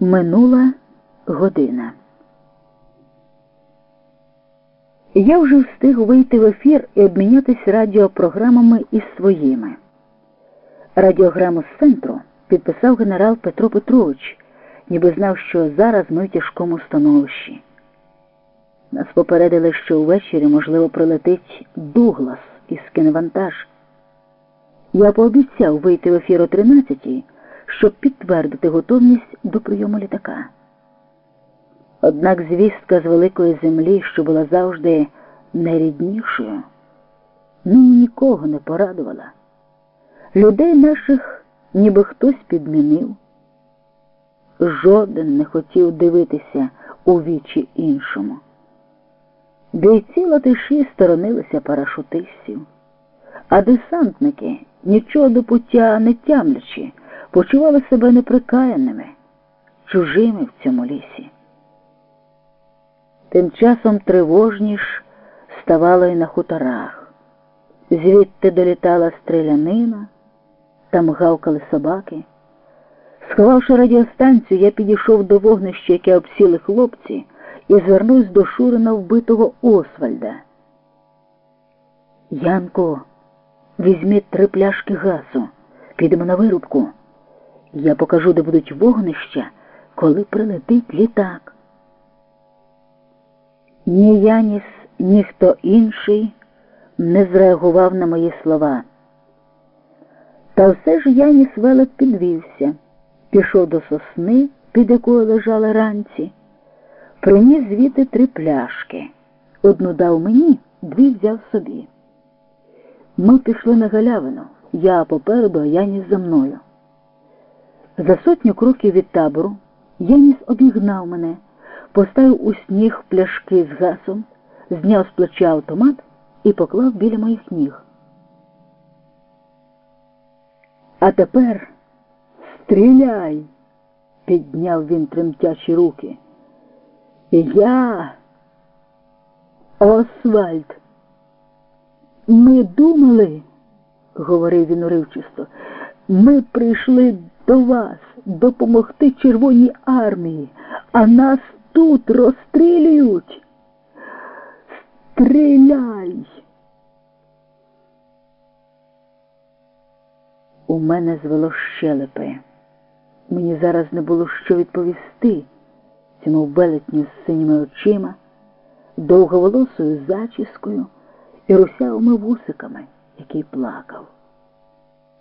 Минула година. Я вже встиг вийти в ефір і обмінятися радіопрограмами із своїми. Радіограму з центру підписав генерал Петро Петрович, ніби знав, що зараз ми в тяжкому становищі. Нас попередили, що ввечері, можливо, прилетить Дуглас із кіневантаж. Я пообіцяв вийти в ефір о 13-й, щоб підтвердити готовність до прийому літака. Однак звістка з великої землі, що була завжди найріднішою, нині нікого не порадувала. Людей наших ніби хтось підмінив. Жоден не хотів дивитися у вічі іншому. Бійці латиші сторонилися парашутистів, а десантники, нічого до пуття не тямлячи, почували себе неприкаяними, чужими в цьому лісі. Тим часом тривожніш ставало й на хуторах. Звідти долітала стрілянина, там гавкали собаки. Сховавши радіостанцію, я підійшов до вогнища, яке обсіли хлопці, і звернувся до Шурина вбитого Освальда. Янко, візьміть три пляшки газу, підемо на вирубку. Я покажу, де будуть вогнища, коли прилетить літак. Ні Яніс, ні хто інший не зреагував на мої слова. Та все ж Яніс велик підвівся, пішов до сосни, під якою лежали ранці, приніс звідти три пляшки. Одну дав мені, дві взяв собі. Ми пішли на галявину, я попереду, а Яніс за мною. За сотню кроків від табору Яніс обігнав мене, поставив у сніг пляшки з газом, зняв з плеча автомат і поклав біля моїх ніг. А тепер стріляй, підняв він тремтячі руки. Я, Освальд, ми думали, говорив він уривчисто, ми прийшли до вас допомогти Червоній армії, а нас тут розстрілюють. Стріляй. У мене звело щелепи. Мені зараз не було що відповісти цьому велетню з синіми очима, довговолосою зачіскою і русявими вусиками, який плакав.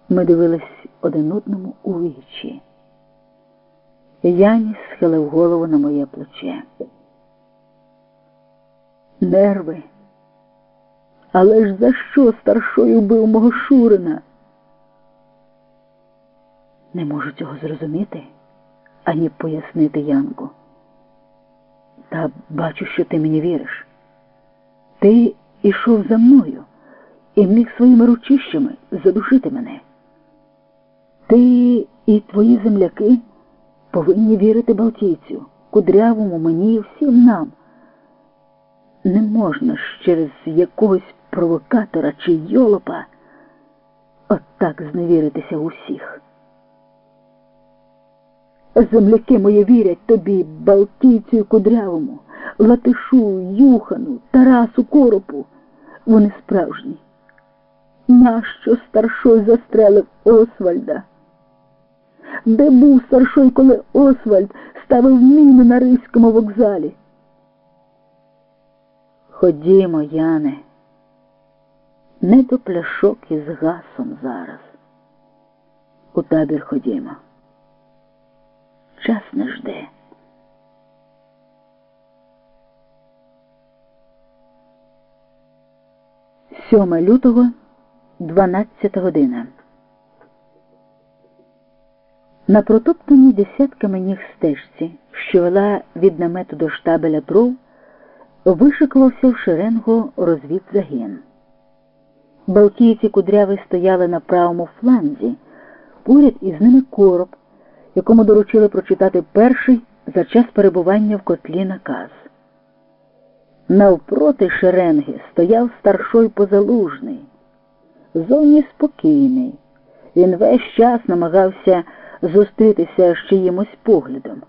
Ми дивились один одному у вічі. Яніс схилив голову на моє плече. Нерви. Але ж за що старшою бив мого Шурина? Не можу цього зрозуміти, ані пояснити Янку. Та бачу, що ти мені віриш. Ти ішов за мною і міг своїми ручищами задушити мене. Ти і твої земляки повинні вірити Балтійцю, кудрявому мені і всім нам. Не можна ж через якогось провокатора чи йолопа отак зневіритися усіх. Земляки мої вірять тобі, Балтійцю і кудрявому, Латишу, Юхану, Тарасу Коропу. Вони справжні. Нащо старшой застрелив Освальда? Де був старшой, коли Освальд ставив міну на Ризькому вокзалі? Ходімо, Яне, не до пляшок із гасом зараз. У табір ходімо. Час не жде. Сьоме лютого, 12 година. На протоптаній десятками ніг стежці, що вела від намету до штабеля дров, вишикувався в шеренгу розвідзагін. Балтійці кудряви стояли на правому фланзі, поряд із ними короб, якому доручили прочитати перший за час перебування в котлі наказ. Навпроти шеренги стояв старшой позалужний, зовні спокійний. Він весь час намагався зустрітися з чиїмось поглядом.